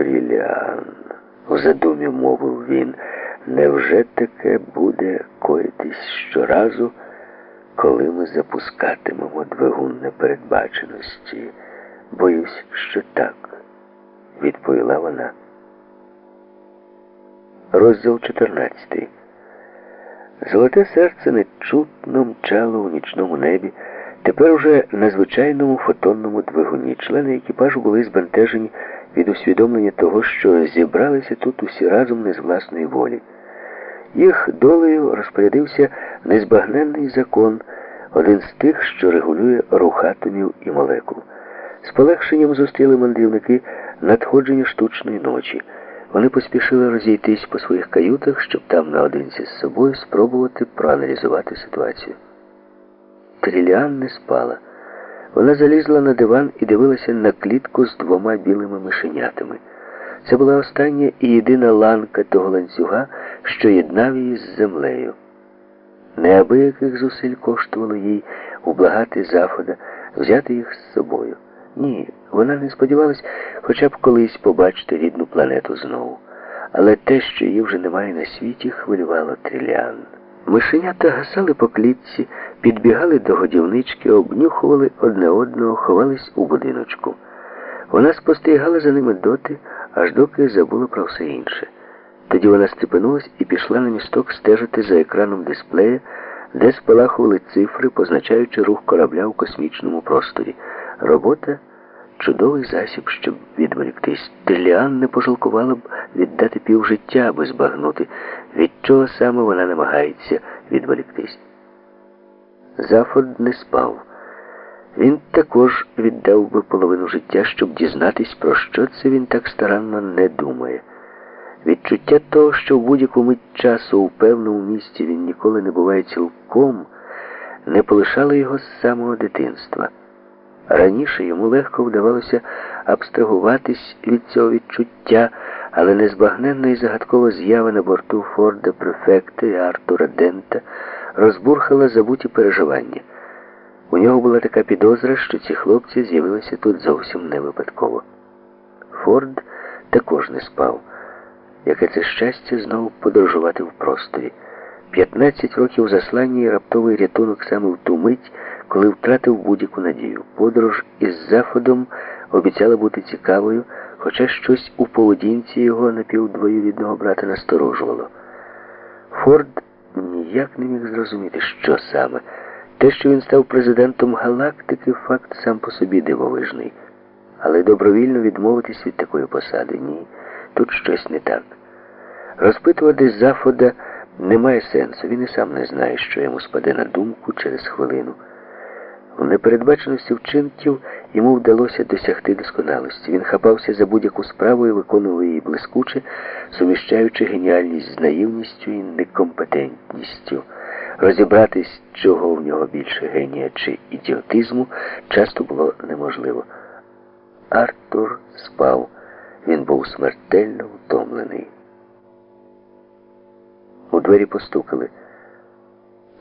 Тріліан, у задумі мовив він, невже таке буде коїтись щоразу, коли ми запускатимемо двигун непередбаченості? Боюсь, що так, відповіла вона. Розділ 14. Золоте серце нечутно мчало у нічному небі. Тепер уже на звичайному фотонному двигуні члени екіпажу були збентежені від усвідомлення того, що зібралися тут усі разом не з власної волі. Їх долею розпорядився незбагненний закон, один з тих, що регулює рух атомів і молекул. З полегшенням зустріли мандрівники надходження штучної ночі. Вони поспішили розійтись по своїх каютах, щоб там наодинці з собою спробувати проаналізувати ситуацію. Тріліан не спала. Вона залізла на диван і дивилася на клітку з двома білими мишенятами. Це була остання і єдина ланка того ланцюга, що єднав її з землею. Неабияких зусиль коштувало їй ублагати Захода, взяти їх з собою. Ні, вона не сподівалась хоча б колись побачити рідну планету знову. Але те, що її вже немає на світі, хвилювало Тріліан. Мишенята гасали по клітці, підбігали до годівнички, обнюхували одне одного, ховались у будиночку. Вона спостерігала за ними доти, аж доки забула про все інше. Тоді вона стрепенулась і пішла на місток стежити за екраном дисплея, де спалахували цифри, позначаючи рух корабля у космічному просторі. Робота чудовий засіб, щоб відволіктись. Триліан не пожалкувала б віддати півжиття, аби збагнути, від чого саме вона намагається відволіктись. Зафорд не спав. Він також віддав би половину життя, щоб дізнатись, про що це він так старанно не думає. Відчуття того, що в будь-яку мить часу у певному місці він ніколи не буває цілком, не полишало його з самого дитинства. Раніше йому легко вдавалося абстрагуватись від цього відчуття, але незбагненна і загадкова з'ява на борту Форда, префекта і Артура Дента розбурхала забуті переживання. У нього була така підозра, що ці хлопці з'явилися тут зовсім не випадково. Форд також не спав. Яке це щастя знову подорожувати в просторі. 15 років заслання і раптовий рятунок саме в ту мить, коли втратив будь-яку надію. Подорож із Заходом обіцяла бути цікавою, хоча щось у поведінці його напівдвоюрідного брата насторожувало. Форд ніяк не міг зрозуміти, що саме. Те, що він став президентом галактики, факт сам по собі дивовижний. Але добровільно відмовитись від такої посади ні. Тут щось не так. Розпитувати Зафода немає сенсу. Він і сам не знає, що йому спаде на думку через хвилину. У непередбаченості вчинків йому вдалося досягти досконалості. Він хапався за будь-яку справу і виконував її блискуче, суміщаючи геніальність з наївністю і некомпетентністю. Розібратись, чого в нього більше генія чи ідіотизму, часто було неможливо. Артур спав. Він був смертельно втомлений. У двері постукали.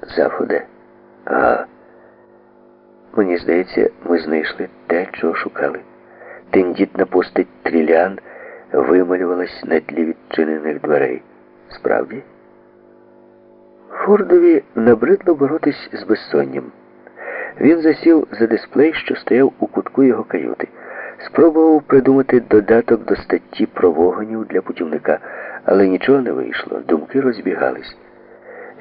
Заходе. А мені здається, ми знайшли те, чого шукали. Тендітна постать трілян вималювалась на тлі відчинених дверей. Справді? Фордові набридло боротись з безсонням. Він засів за дисплей, що стояв у кутку його каюти. Спробував придумати додаток до статті про вогонів для путівника, але нічого не вийшло, думки розбігались.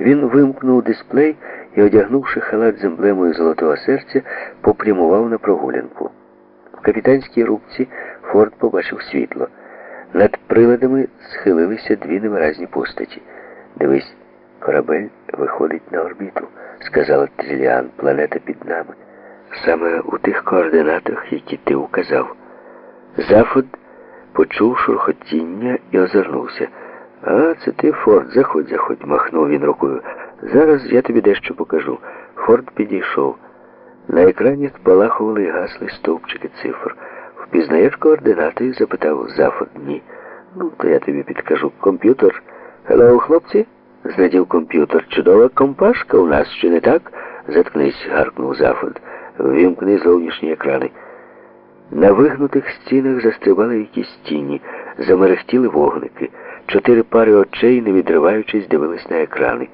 Він вимкнув дисплей і, одягнувши халат з емблемою золотого серця, попрямував на прогулянку. В капітанській рубці Форд побачив світло. Над приладами схилилися дві невиразні постаті. Дивись, корабель виходить на орбіту, сказала Тріліан, планета під нами. Саме у тих координатах, які ти указав. Зафод почув шурхотіння і озирнувся. А, це ти, Форд, заходь, заходь, махнув він рукою. Зараз я тобі дещо покажу. Форд підійшов. На екрані спалахували і гасли стовпчики цифр. Впізнаєш координати? запитав Зафод. Ні. Ну, то я тобі підкажу. Комп'ютер. Hello, хлопці? Зрадів комп'ютер. Чудова компашка у нас, чи не так? Заткнись, гаркнув Зафод. Вімкни зовнішні екрани. На вигнутих стінах застрибали якісь тіні. Замерехтіли вогники. Чотири пари очей, не відриваючись, дивились на екрани.